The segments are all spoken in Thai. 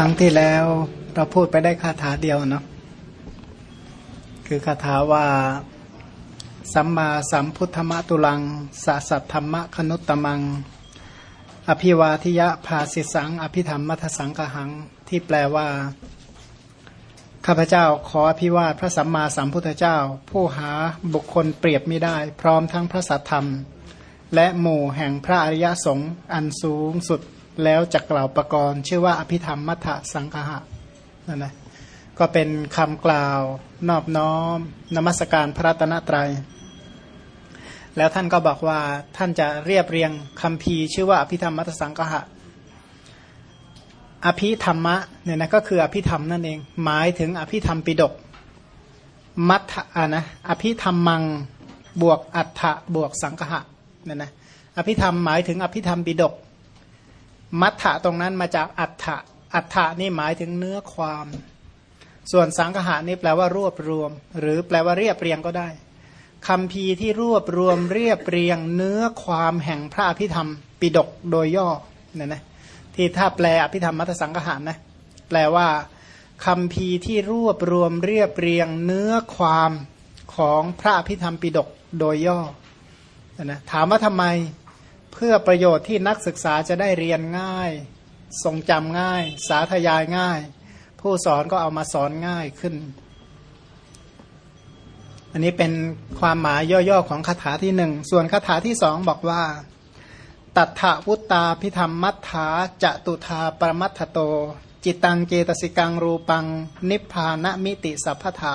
ครั้งที่แล้วเราพูดไปได้คาถาเดียวเนาะคือคาถาว่า สัมมาสัมพุทธมะตุลังสัสัทธรรมะคนุตตมัง อภิวาทิยะภาสิสัง อภิธรรมมัทสังกหัง ที่แปลว่า ข้าพเจ้าขออภิวาทพระสัมมาสัมพุทธเจ้า ผู้หาบุคคลเปรียบไม่ได้ พร้อมทั้งพระสัทธรรม และหมู่แห่งพระอริยสงฆ์อันสูงสุด แล้วจะกล่าวประกรณ์ชื่อว่าอภิธรรมมัทธสังคหะนั่นนะก็เป็นคำกล่าวนอบน้อมนมัสการพระตนตรยัย แล้วท่านก็บอกว่าท่านจะเรียบเรียงคำพีชื่อว่าอภิธรรมมัทสังคหะ อภิธรรมะเนี่ยนะก็คืออภิธรรมนั่นเอง หมายถึงอภิธรรมปิดกมัทอะนะอภิธรรมมังบวกอัฏฐบวกสังคหะเนี่ยนะอภิธรรมหมายถึงอภิธรรมปิดก มัทธะตรงนั้นมาจากอัฏฐะอัฏฐะนี่หมายถึงเนื้อความ ส่วนสังหะนี่แปลว่ารวบรวม หรือแปลว่าเรียบเรียงก็ได้คำพีที่รวบรวมเรียบเรียงเนื้อความแห่งพระอภิธรรม ปิดกโดยย่อเนี่ยนะที่ถ้าแปลอภิธรรมมัทสังหะนะแปลว่าคำพีที่รวบรวมเรียบเรียงเนื้อความของพระอภิธรรมปิดกโดยย่อนะถามว่าทำไม พื่อประโยชน์ที่นักศึกษาจะได้เรียนง่าย ทรงจำง่าย สาธยายง่าย ผู้สอนก็เอามาสอนง่ายขึ้น อันนี้เป็นความหมายย่อๆของคาถาที่หนึ่ง ส่วนคาถาที่สองบอกว่า ตัทธวุตตาพิธรรมมัทธาจะตุธาปรมัตถโต จิตังเจตสิกังรูปัง นิพพานมิติสัพพถา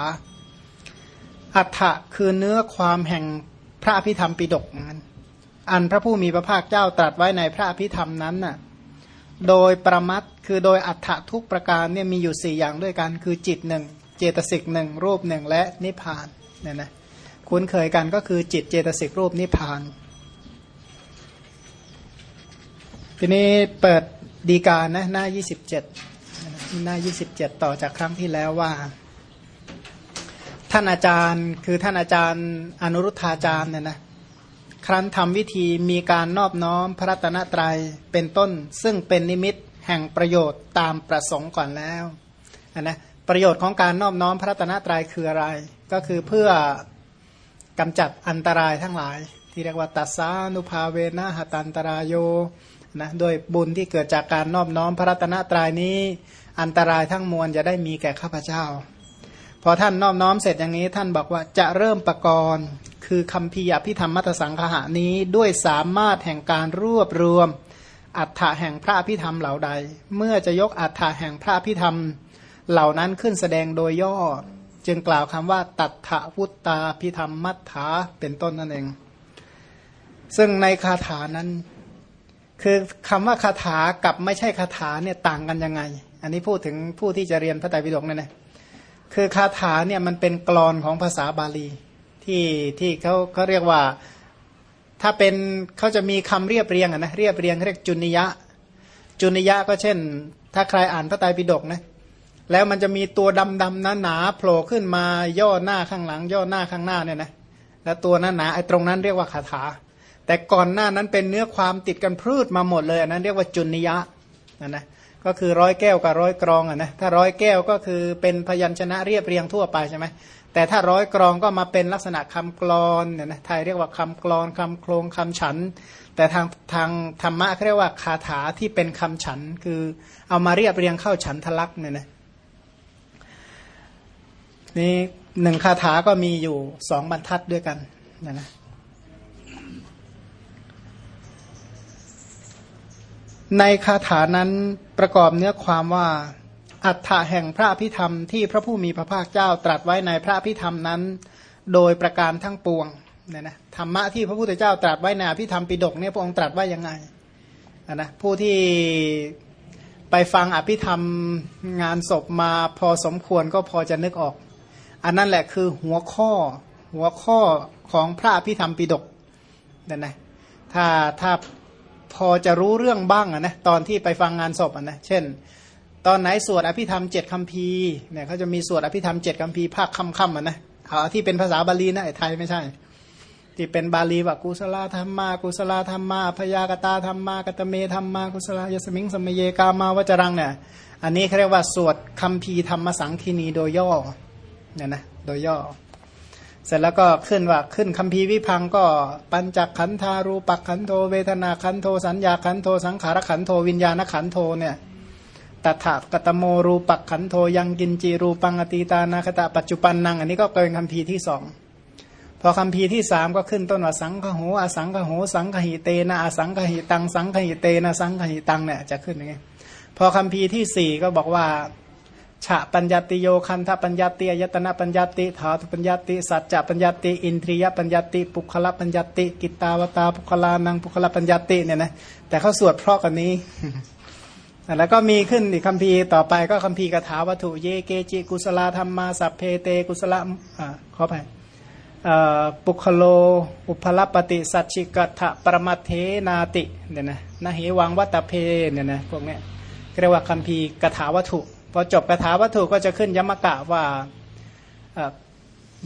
อัฏฐะคือเนื้อความแห่งพระพิธรรมปิดกนั้น อันพระผู้มีพระภาคเจ้าตรัสไว้ในพระอภิธรรมนั้นน่ะโดยประมัดคือโดยอัฏฐทุกประการเนี่ยมีอยู่สี่อย่างด้วยกัน คือจิตหนึ่งเจตสิกหนึ่งรูปหนึ่งและนิพพานเนี่ยนะคุ้นเคยกันก็คือจิตเจตสิกรูปนิพพาน ทีนี้เปิดดีการนะหน้า 27 หน้า 27 ต่อจากครั้งที่แล้วว่า ท่านอาจารย์คือท่านอาจารย์อนุรุทธาจารย์เนี่ยนะ ครั้นทำวิธีมีการนอบน้อมพระรัตนตรัยเป็นต้น ซึ่งเป็นนิมิตแห่งประโยชน์ตามประสงค์ก่อนแล้วนนะประโยชน์ของการนอบน้อมพระรัตนตรัยคืออะไร ก็คือเพื่อกำจัดอันตรายทั้งหลาย ที่เรียกว่าตัสานุภาเวนะหตันตรายโยนะโดยบุญที่เกิดจากการนอบน้อมพระรัตนตรัยนี้ อันตรายทั้งมวลจะได้มีแก่ข้าพเจ้า พอท่านน้อบน้อมเสร็จอย่างนี้ ท่านบอกว่าจะเริ่มประกรณ์คือคำพีอภิธรรมมัตสังคหะนี้ด้วยสามารถแห่งการรวบรวม อัฏฐะแห่งพระอภิธรรมเหล่าใด เมื่อจะยกอัฏฐะแห่งพระอภิธรรมเหล่านั้นขึ้นแสดงโดยย่อ จึงกล่าวคำว่า ตัทธวุตตาพิธรรมมัทธาเป็นต้นนั่นเอง ซึ่งในคาถานั้น คือคำว่าคาถากับไม่ใช่คาถาเนี่ยต่างกันยังไง อันนี้พูดถึงผู้ที่จะเรียนพระไตรปิฎกเนี่ยนะ คือคาถาเนี่ยมันเป็นกรอนของภาษาบาลีที่ที่เขาเขาเรียกว่าถ้าเป็นเขาจะมีคำเรียบเรียงนะเรียบเรียงเรียกจุนิยะ จุนิยะก็เช่น ถ้าใครอ่านพระไตรปิฎกนะแล้วมันจะมีตัวดำดำหนาหนาโผล่ขึ้นมาย่อหน้าข้างหลัง ย่อหน้าข้างหน้าเนี่ยนะแล้วตัวนั้นหนาไอ้ตรงนั้นเรียกว่าคาถา แต่ก่อนหน้านั้นเป็นเนื้อความติดกันพืชมาหมดเลยอันนั้นเรียกว่าจุนิยะนะนะ ก็คือร้อยแก้วกับร้อยกรองอะนะถ้าร้อยแก้วก็คือเป็นพยัญชนะเรียบเรียงทั่วไปใช่ไหมแต่ถ้าร้อยกรองก็มาเป็นลักษณะคำกรอนเนี่ยนะไทยเรียกว่าคำกรอนคำโครงคำฉัน แต่ทางทางธรรมะเขาเรียกว่าคาถาที่เป็นคำฉัน คือเอามาเรียบเรียงเข้าฉันทลักษ์เนี่ยนะนี่หนึ่งคาถาก็มีอยู่สองบรรทัดด้วยกันนะนะ ในคาถานั้นประกอบเนื้อความว่า อัฏฐะแห่งพระพิธรรมที่พระผู้มีพระภาคเจ้าตรัสไว้ในพระพิธรรมนั้น โดยประการทั้งปวงเนี่ยนะธรรมะที่พระพุทธเจ้าตรัสไว้ในพิธรรมปิฎกเนี่ยพระองค์ตรัสว่ายังไงนะผู้ที่ไปฟังอภิธรรมงานศพมาพอสมควรก็พอจะนึกออก อันนั้นแหละคือหัวข้อหัวข้อของพระอภิธรรมปิฎกเนี่ยนะถ้าถ้า พอจะรู้เรื่องบ้างนะตอนที่ไปฟังงานศพนะเช่น ตอนไหนสวดอภิธรรมเจ็ดคำพีเนี่ยเขาจะมีสวดอภิธรรมเจ็ดคำพีภาคค่ำๆอะนะเอาที่เป็นภาษาบาลีนะไทยไม่ใช่ ที่เป็นบาลีว่ากุศลธรรมากุศลธรรมาพยากตาธรรมากตเมธรรมากุศลยสมิงสมเยกามาวจรังเนี่ยอันนี้เขาเรียกว่าสวดคำพีธรรมสังคีนีโดยย่อเนี่ยนะโดยย่อ เสร็จแล้วก็ขึ้นว่าขึ้นคำพีวิพังก็ปัญจขันธารูปักขันโทเวทนาขันโทสัญญาขันโทสังขารขันโทวิญญาณขันโทเนี่ยตถากตโมรูปักขันโทยังกินจีรูปังอตีตานาคตะปัจจุบันนัง อันนี้ก็เป็นคำพีที่สองพอคำพีที่สามก็ขึ้นต้นว่าสังฆโหอสังฆโหสังฆหิเตนะอสังฆหิตังสังฆหิเตนะสังฆหิตังเนี่ยจะขึ้นยังไงพอคำพีที่สี่ก็บอกว่า ฉะปัญญติโยคันธปัญญติอายตนะปัญญติถาตุปัญญติสัจจะปัญญติ อินทรียปัญญติ ปุคละปัญญติ กิตาวตาปุคลานังปุคละปัญญติเนี่ยนะแต่เขาสวดเพราะกันนี้ แล้วก็มีขึ้นอีกคำพีต่อไปก็คำพีกถาวัตถุเยเกจิกุสลาธรรมาสัพเพเตกุสละอ่าขอไปปุคโล อุพลปฏิสัจฉิกัตถะปรมัตเทนาติเนี่ยนะนะเหวังวัตเพเนี่ยนะพวกเนี้ยเรียกว่าคำพีกถาวัตถุ พอจบกถาวัตถุก็จะขึ้นยมกะว่า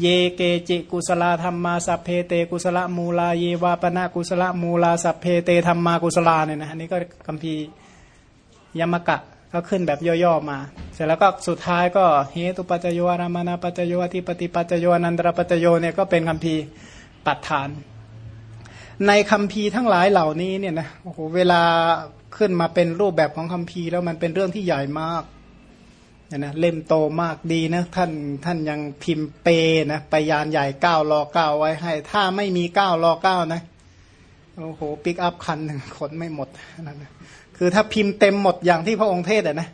เยเกจิกุสลาธรรมาสัพเพเต กุสละมูลาเยวาปนากุสละมูลาสัพเพเตธรรมากุสลาเนี่ยนะอันนี้ก็คำพียมกะก็ขึ้นแบบย่อๆมา เสร็จแล้วก็สุดท้ายก็เฮตุปัจโยรามานาปัจโยที่ปฏิปัจโยนันตรปัจจโยเนี่ยก็เป็นคำพีปัฏฐาน ในคำพีทั้งหลายเหล่านี้เนี่ยนะโอ้โหเวลาขึ้นมาเป็นรูปแบบของคำพีแล้วมันเป็นเรื่องที่ใหญ่มาก นะนะเล่มโตมากดีนะท่านท่านยังพิมพ์เปนะไปยานใหญ่เก้ารอเก้าไว้ให้ ถ้าไม่มีเก้ารอเก้านะโอ้โหปิกอัพคันหนึ่งขนไม่หมดนั่นนะคือถ้าพิมพ์เต็มหมดอย่างที่พระองค์เทศอะนะ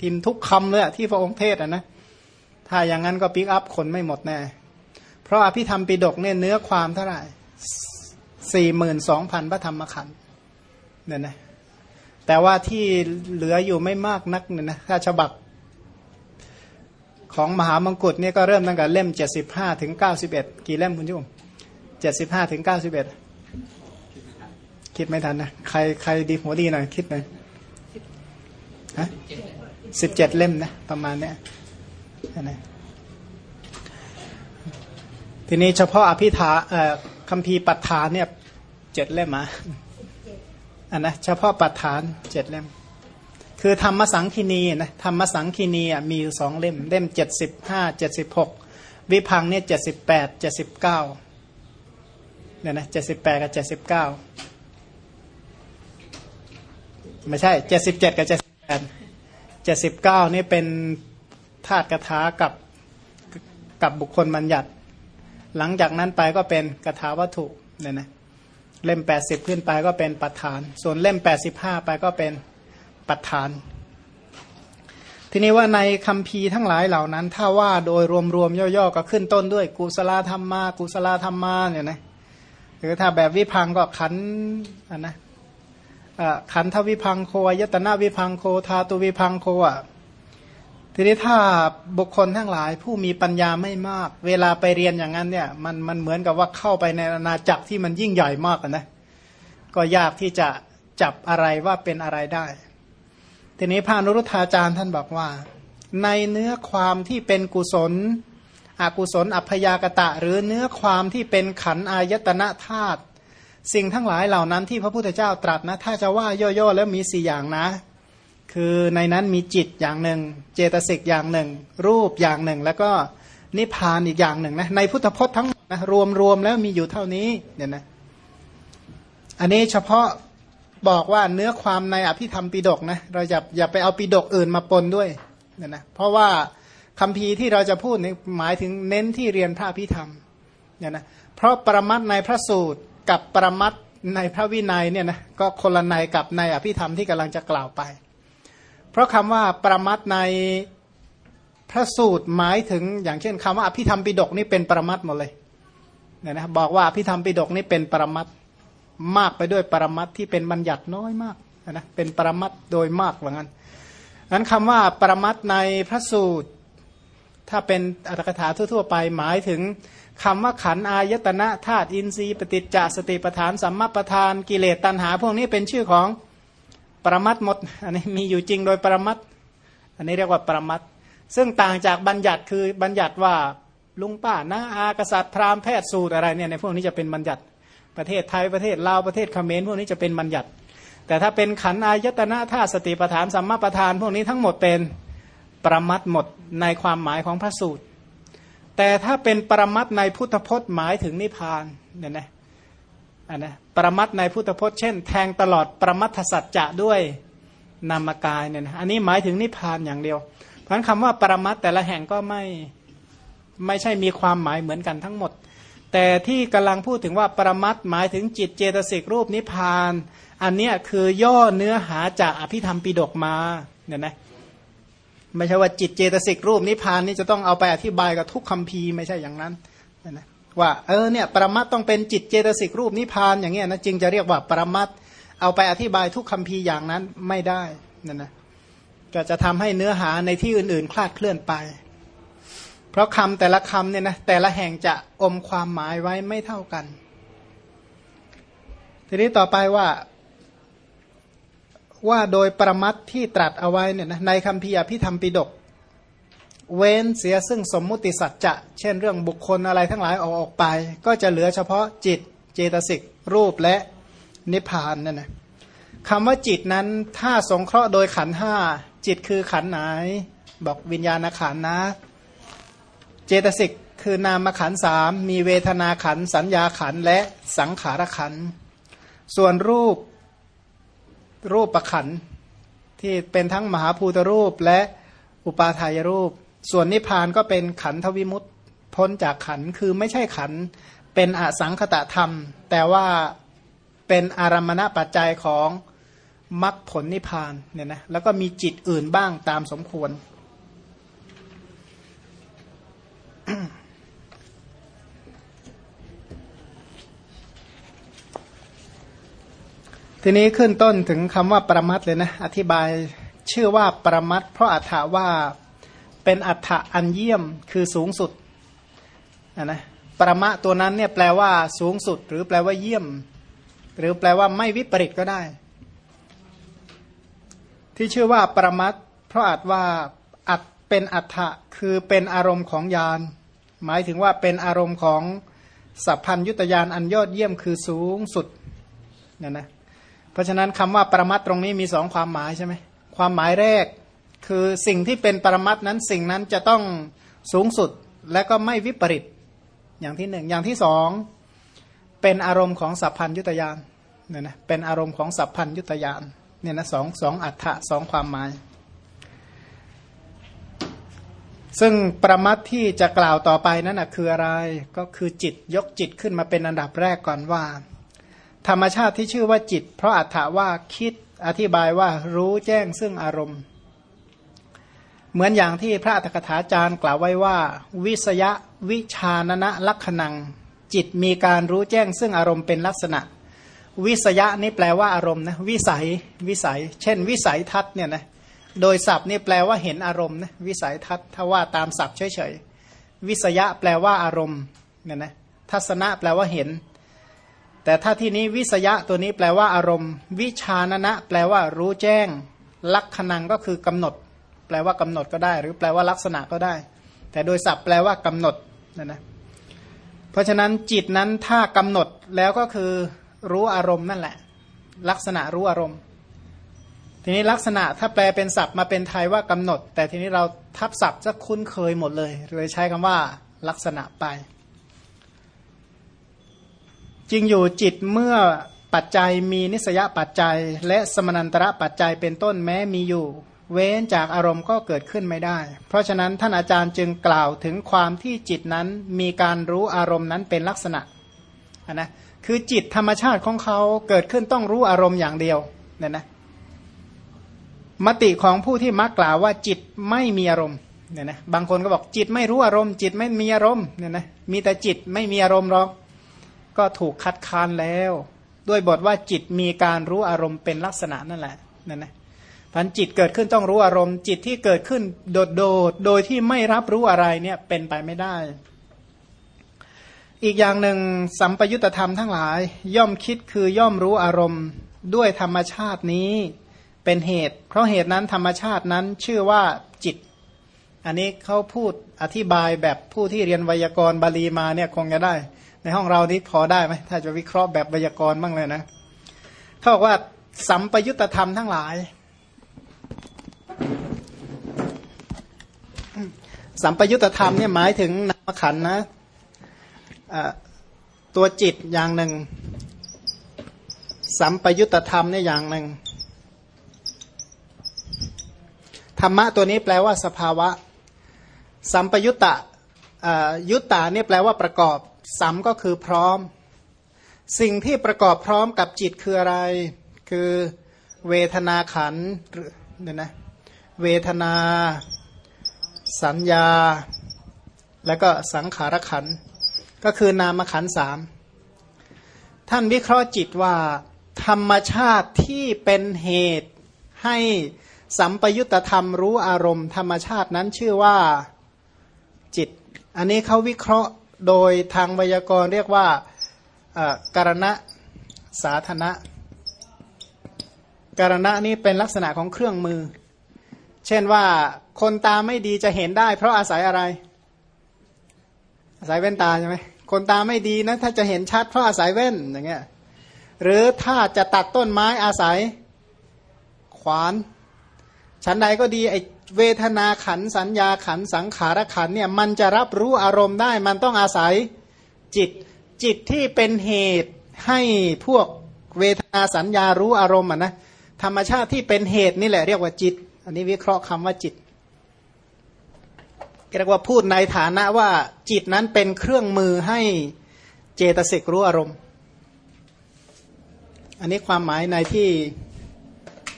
พิมพ์ทุกคำเลยที่พระองค์เทศอะนะถ้าอย่างนั้นก็ปิกอัพขนไม่หมดแน่เพราะอภิธรรมปิดกเนี่ยเนื้อความเท่าไหร่สี่หมื่นสองพันพระธรรมขันธ์เนี่ยนะแต่ว่าที่เหลืออยู่ไม่มากนักเนี่ยนะถ้าฉบับ ของมหามงกุฎเนี่ยก็เริ่มตั้งแต่เล่มเจ็ดสิบห้าถึงเก้าสิบเอ็ดกี่เล่มคุณจุ้มเจ็ดสิบห้าถึงเก้าสิบเอ็ดคิดไม่ทันนะใครใครดีหัวดีหน่อยคิดหน่อยฮะสิบเจ็ดเล่มนะประมาณเนี้ยนะทีนี้เฉพาะอภิธาเอ่อคำพีปัฏฐานเนี่ยเจ็ดเล่มอะอันนะเฉพาะปัฏฐานเจ็ดเล่ม คือธรรมสังคีนีนะธรรมสังคีนีมีอยู่สองเล่ม เล่มเจ็ดสิบห้าเจ็ดสิบหกวิพังเนี่ยเจ็ดสิบแปดเจ็ดสิบเก้าเนี่ยนะเจ็ดสิบแปดกับเจ็ดสิบเก้าไม่ใช่เจ็ดสิบเจ็ดกับเจ็ดสิบแปดเจ็ดสิบเก้านี่เป็นธาตุกถากับกับบุคคลบัญญัติ หลังจากนั้นไปก็เป็นกถาวัตถุเนี่ยนะเล่มแปดสิบขึ้นไปก็เป็นปัฏฐาน ส่วนเล่มแปดสิบห้าไปก็เป็น ปัฏฐาน ทีนี้ว่าในคำพีทั้งหลายเหล่านั้น ถ้าว่าโดยรวมๆย่อๆก็ขึ้นต้นด้วยกุศลธรรมมากุศลธรรมมาเนี่ยนะหรือถ้าแบบวิพังก็ขันอันนะขันธวิพังโคยตนาวิพังโคธาตุวิพังโคอะทีนี้ถ้าบุคคลทั้งหลายผู้มีปัญญาไม่มาก เวลาไปเรียนอย่างนั้นเนี่ยมันมันเหมือนกับว่าเข้าไปในอาณาจักรที่มันยิ่งใหญ่มากนะก็ยากที่จะจับอะไรว่าเป็นอะไรได้ ทีนี้พระนุรุทธาจารย์ท่านบอกว่า ในเนื้อความที่เป็นกุศล อกุศลอัพยากตะ หรือเนื้อความที่เป็นขันอายตนะธาตุสิ่งทั้งหลายเหล่านั้นที่พระพุทธเจ้าตรัสนะ ถ้าจะว่าย่อๆแล้วมีสี่อย่างนะ คือในนั้นมีจิตอย่างหนึ่ง เจตสิกอย่างหนึ่ง รูปอย่างหนึ่ง แล้วก็นิพพานอีกอย่างหนึ่งนะในพุทธพจน์ทั้งนะรวมรวมแล้วมีอยู่เท่านี้เนี่ยนะอันนี้เฉพาะ บอกว่าเนื้อความในอภิธรรมปิดกนะเราอย่าอย่าไปเอาปิดกอื่นมาปนด้วยเนี่ยนะเพราะว่าคำพีที่เราจะพูดนี่หมายถึงเน้นที่เรียนพระอภิธรรมเนี่ยนะเพราะประมัดในพระสูตรกับปรมัตในพระวินัยเนี่ยนะก็คนละในกับในอภิธรรมที่กำลังจะกล่าวไป เพราะคำว่าปรมัตในพระสูตรหมายถึงอย่างเช่นคำว่าอภิธรรมปิดกนี่เป็นปรมัตหมดเลยเนี่ยนะบอกว่าอภิธรรมปิดกนี่เป็นปรมัต มากไปด้วยปรมัตที่เป็นบัญญัติน้อยมากนะเป็นปรมัตโดยมากว่างั้นนั้นคำว่าปรมัตในพระสูตร ถ้าเป็นอัตถกถาทั่ว ๆ ไปหมายถึงคำว่าขันอายตนะธาตุอินทรีย์ปฏิจจสติปทานสัมมาปทานกิเลสตัณหา พวกนี้เป็นชื่อของปรมัตหมดอันนี้มีอยู่จริงโดยปรมัตอันนี้เรียกว่าปรมัตซึ่งต่างจากบัญญัติคือบัญญัติว่าลุงป้านาอากษัตริย์พราหมณ์แพทย์สูตรอะไรเนี่ยในพวกนี้จะเป็นบัญญัติ ประเทศไทยประเทศลาวประเทศเขมรพวกนี้จะเป็นบัญญัติ แต่ถ้าเป็นขันอายตนะธาตุสติปทานสัมมาปทาน พวกนี้ทั้งหมดเป็นประมัดหมดในความหมายของพระสูตร แต่ถ้าเป็นประมัดในพุทธพจน์หมายถึงนิพพานเนี่ยนะอันนะประมัดในพุทธพจน์เช่น แทงตลอดประมัทสัจจะด้วยนามกายเนี่ยนะอันนี้หมายถึงนิพพานอย่างเดียว เพราะคำว่าประมัดแต่ละแห่งก็ไม่ไม่ใช่มีความหมายเหมือนกันทั้งหมด แต่ที่กำลังพูดถึงว่าปรมัดหมายถึงจิตเจตสิกรูปนิพพาน อันนี้คือย่อเนื้อหาจากอภิธรรมปิดกมาเนี่ยนะไม่ใช่ว่าจิตเจตสิกรูปนิพพานนี่จะต้องเอาไปอธิบายกับทุกคำพีไม่ใช่อย่างนั้นนะว่าเออเนี่ยปรมัตต้องเป็นจิตเจตสิกรูปนิพพานอย่างเงี้ยนะจึงจะเรียกว่าปรมัตเอาไปอธิบายทุกคำพีอย่างนั้นไม่ได้นั่นนะก็จะทำให้เนื้อหาในที่อื่นๆ คลาดเคลื่อนไป ราะคำแต่ละคำเนี่ยนะแต่ละแห่งจะอมความหมายไว้ไม่เท่ากัน ทีนี้ต่อไปว่าว่าโดยประมัดที่ตรัสเอาไว้เนี่ยนะในคำพีอภิธรรมปิดก เว้นเสียซึ่งสมมุติสัจจะ เช่นเรื่องบุคคลอะไรทั้งหลายออกออกไป ก็จะเหลือเฉพาะจิตเจตสิกรูปและนิพพานนั่นนะคำว่าจิตนั้นถ้าสงเคราะห์โดยขันห้าจิตคือขันไหน บอกวิญญาณขันนะ เจตสิกคือนามขันสามมีเวทนาขันสัญญาขันและสังขารขันส่วนรูปรูปประขันที่เป็นทั้งมหาภูตรูปและอุปาทายรูป ส่วนนิพพานก็เป็นขันทวิมุตพ้นจากขันคือไม่ใช่ขันเป็นอสังคตะธรรม แต่ว่าเป็นอารมณปัจจัยของมรรคผลนิพพานเนี่ยนะแล้วก็มีจิตอื่นบ้างตามสมควร ทีนี้ขึ้นต้นถึงคำว่าประมัดเลยนะ อธิบายชื่อว่าประมัดเพราะอัฏฐว่าเป็นอัฏฐอันเยี่ยมคือสูงสุดนะประมะตัวนั้นเนี่ยแปลว่าสูงสุด หรือแปลว่าเยี่ยม หรือแปลว่าไม่วิปริตก็ได้ ที่ชื่อว่าประมัดเพราะอาจว่าอัดเป็นอัฏฐะคือเป็นอารมณ์ของยาน หมายถึงว่าเป็นอารมณ์ของสัพพัญยุตยานอันยอดเยี่ยมคือสูงสุดเนี่ยนะเพราะฉะนั้นคำว่าปรมัตตรงนี้มีสองความหมายใช่ไหมความหมายแรกคือสิ่งที่เป็นปรมัตนั้นสิ่งนั้นจะต้องสูงสุดและก็ไม่วิปริตอย่างที่หนึ่งอย่างที่สองเป็นอารมณ์ของสัพพัญยุตยานเนี่ยนะเป็นอารมณ์ของสัพพัญยุตยานเนี่ยนะสองสองอัฏฐะสองความหมาย ซึ่งประมัตที่จะกล่าวต่อไปนั้นนะคืออะไรก็คือจิตยกจิตขึ้นมาเป็นอันดับแรกก่อนว่า ธรรมชาติที่ชื่อว่าจิต เพราะอัฏฐาว่าคิดอธิบายว่ารู้แจ้งซึ่งอารมณ์ เหมือนอย่างที่พระอัฏฐกถาจารย์กล่าวไว้ว่า วิสยะวิชานนะลักขณัง จิตมีการรู้แจ้งซึ่งอารมณ์เป็นลักษณะ วิสยะนี่แปลว่าอารมณ์นะวิสัยวิสัย เช่น วิสัยทัศเนี่ยนะ โดยศัพท์นี่แปลว่าเห็นอารมณ์นะวิสัยทัศน์ถ้าว่าตามศัพท์เฉยๆวิสยะแปลว่าอารมณ์เนี่ยนะทัศนะแปลว่าเห็น แต่ถ้าที่นี้วิสยะตัวนี้แปลว่าอารมณ์ วิชานะนะแปลว่ารู้แจ้ง ลักขณังก็คือกำหนด แปลว่ากำหนดก็ได้ หรือแปลว่าลักษณะก็ได้ แต่โดยศัพท์แปลว่ากำหนดนะนะเพราะฉะนั้นจิตนั้นถ้ากำหนดแล้วก็คือรู้อารมณ์นั่นแหละ ลักษณะรู้อารมณ์ ทีนี้ลักษณะถ้าแปลเป็นศัพท์มาเป็นไทยว่ากำหนด แต่ทีนี้เราทับศัพท์จะคุ้นเคยหมดเลยเลยใช้คำว่าลักษณะไป จริงอยู่จิตเมื่อปัจจัยมีนิสยปัจจัย และสมนันตระปัจจัยเป็นต้นแม้มีอยู่ เว้นจากอารมณ์ก็เกิดขึ้นไม่ได้ เพราะฉะนั้นท่านอาจารย์จึงกล่าวถึงความที่จิตนั้นมีการรู้อารมณ์นั้นเป็นลักษณะนะคือจิตธรรมชาติของเขาเกิดขึ้นต้องรู้อารมณ์อย่างเดียวเนี่ยนะ มติของผู้ที่มักกล่าวว่าจิตไม่มีอารมณ์เนี่ยนะบางคนก็บอกจิตไม่รู้อารมณ์ จิตไม่มีอารมณ์เนี่ยนะมีแต่จิตไม่มีอารมณ์หรอกก็ถูกคัดค้านแล้ว ด้วยบทว่าจิตมีการรู้อารมณ์เป็นลักษณะนั่นแหละนั่นนะพันจิตเกิดขึ้นต้องรู้อารมณ์ จิตที่เกิดขึ้นโดดโดดโดยที่ไม่รับรู้อะไรเนี่ยเป็นไปไม่ได้ อีกอย่างหนึ่งสัมปยุตธรรมทั้งหลาย ย่อมคิดคือย่อมรู้อารมณ์ด้วยธรรมชาตินี้ เป็นเหตุ เพราะเหตุนั้นธรรมชาตินั้นชื่อว่าจิต อันนี้เขาพูดอธิบายแบบผู้ที่เรียนไวยากรณ์บาลีมาเนี่ยคงจะได้ ในห้องเรานี้พอได้ไหมถ้าจะวิเคราะห์แบบไวยากรณ์บ้างเลยนะเขาบอกว่าสัมปยุตธรรมทั้งหลาย สัมปยุตธรรมเนี่ยหมายถึงนามขันนะตัวจิตอย่างหนึ่ง สัมปยุตธรรมเนี่ยอย่างหนึ่ง ธรรมะตัวนี้แปลว่าสภาวะ สัมปยุตตะยุตตาเนี่ยแปลว่าประกอบ สัมก็คือพร้อม สิ่งที่ประกอบพร้อมกับจิตคืออะไร คือเวทนาขันเนี่ยนะเวทนา สัญญา แล้วก็สังขารขันก็คือนามขันสามท่านวิเคราะห์จิตว่า ธรรมชาติที่เป็นเหตุให้ สัมปยุตธรรมรู้อารมณ์ธรรมชาตินั้นชื่อว่าจิต อันนี้เขาวิเคราะห์โดยทางไวยากรณ์เรียกว่าการณะสาธนะการณะนี้เป็นลักษณะของเครื่องมือ เช่นว่าคนตาไม่ดีจะเห็นได้ เพราะอาศัยอะไร อาศัยแว่นตาใช่ไหมคนตาไม่ดีนะ ถ้าจะเห็นชัดเพราะอาศัยแว่นอย่างเงี้ยหรือถ้าจะตัดต้นไม้อาศัยขวาน ชั้นใดก็ดีไอเวทนาขันสัญญาขันสังขารขันเนี่ยมันจะรับรู้อารมณ์ได้ มันต้องอาศัยจิตจิตที่เป็นเหตุให้พวกเวทนาสัญญารู้อารมณ์อะนะธรรมชาติที่เป็นเหตุนี่แหละเรียกว่าจิต อันนี้วิเคราะห์คำว่าจิตเรียกว่าพูดในฐานะว่าจิตนั้นเป็นเครื่องมือให้เจตสิกรู้อารมณ์ อันนี้ความหมายในที่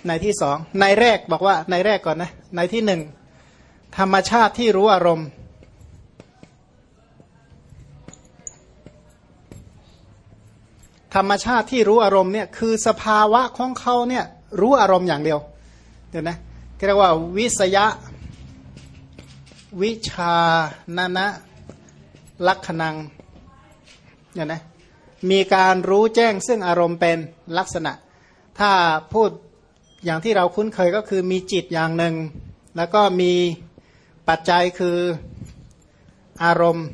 ในที่สองในแรกบอกว่าในแรกก่อนนะในที่หนึ่งธรรมชาติที่รู้อารมณ์ ธรรมชาติที่รู้อารมณ์เนี่ยคือสภาวะของเขาเนี่ยรู้อารมณ์อย่างเดียวเดี๋ยวนะเรียกว่าวิสยะ วิชานานะลักขณังเนี่ยนะมีการรู้แจ้งซึ่งอารมณ์เป็นลักษณะ ถ้าพูด อย่างที่เราคุ้นเคยก็คือมีจิตอย่างหนึ่ง แล้วก็มีปัจจัยคืออารมณ์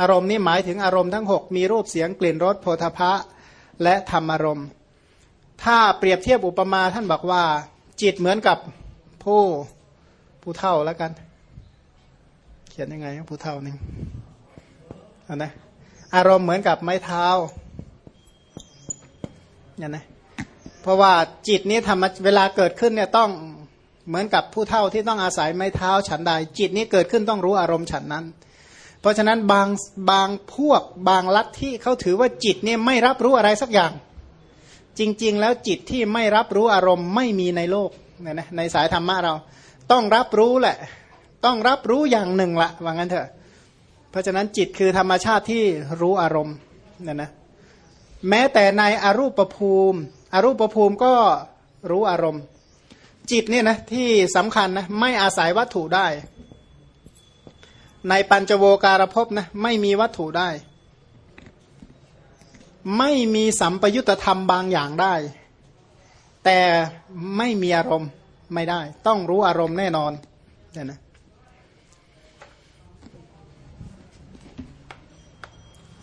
อารมณ์นี้หมายถึงอารมณ์ทั้ง 6 มีรูปเสียงกลิ่นรสโพธพะและธรรมอารมณ์ ถ้าเปรียบเทียบอุปมาท่านบอกว่า จิตเหมือนกับผู้ผู้เท่าแล้วกัน เขียนยังไงผู้เท่านึงอันนะอารมณ์เหมือนกับไม้เท้าอย่างนะ เพราะว่าจิตนี้ทำเวลาเกิดขึ้นเนี่ยต้องเหมือนกับผู้เท่าที่ต้องอาศัยไม้เท้าฉันใด จิตนี้เกิดขึ้นต้องรู้อารมณ์ฉันนั้น เพราะฉะนั้นบางบางพวกบางลัทธิเขาถือว่าจิตเนี่ยไม่รับรู้อะไรสักอย่าง จริง ๆ แล้วจิตที่ไม่รับรู้อารมณ์ไม่มีในโลกเนี่ยนะในสายธรรมะเราต้องรับรู้แหละ ต้องรับรู้อย่างหนึ่งละว่างั้นเถอะ เพราะฉะนั้นจิตคือธรรมชาติที่รู้อารมณ์เนี่ยนะแม้แต่ในอรูปภูมิ อรูปภูมิก็รู้อารมณ์ จิตเนี่ยนะที่สำคัญนะไม่อาศัยวัตถุได้ ในปัญจโวการภพนะไม่มีวัตถุได้ ไม่มีสัมปยุตธรรมบางอย่างได้ แต่ไม่มีอารมณ์ไม่ได้ ต้องรู้อารมณ์แน่นอนเนี่ยนะ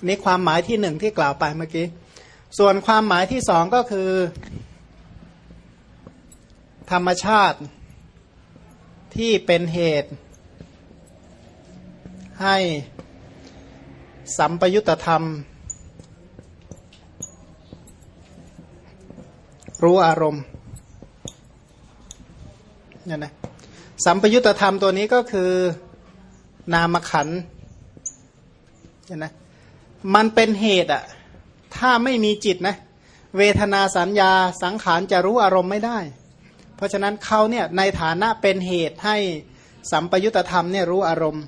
นี่ความหมายที่หนึ่งที่กล่าวไปเมื่อกี้ ส่วนความหมายที่สองก็คือ ธรรมชาติที่เป็นเหตุ ให้สัมปยุตธรรม รู้อารมณ์เนี่ยนะสัมปยุตธรรมตัวนี้ก็คือนามขันเนี่ยนะมันเป็นเหตุอะ ถ้าไม่มีจิตนะ เวทนาสัญญาสังขารจะรู้อารมณ์ไม่ได้ เพราะฉะนั้นเขาเนี่ยในฐานะเป็นเหตุให้สัมปยุตธรรมเนี่ยรู้อารมณ์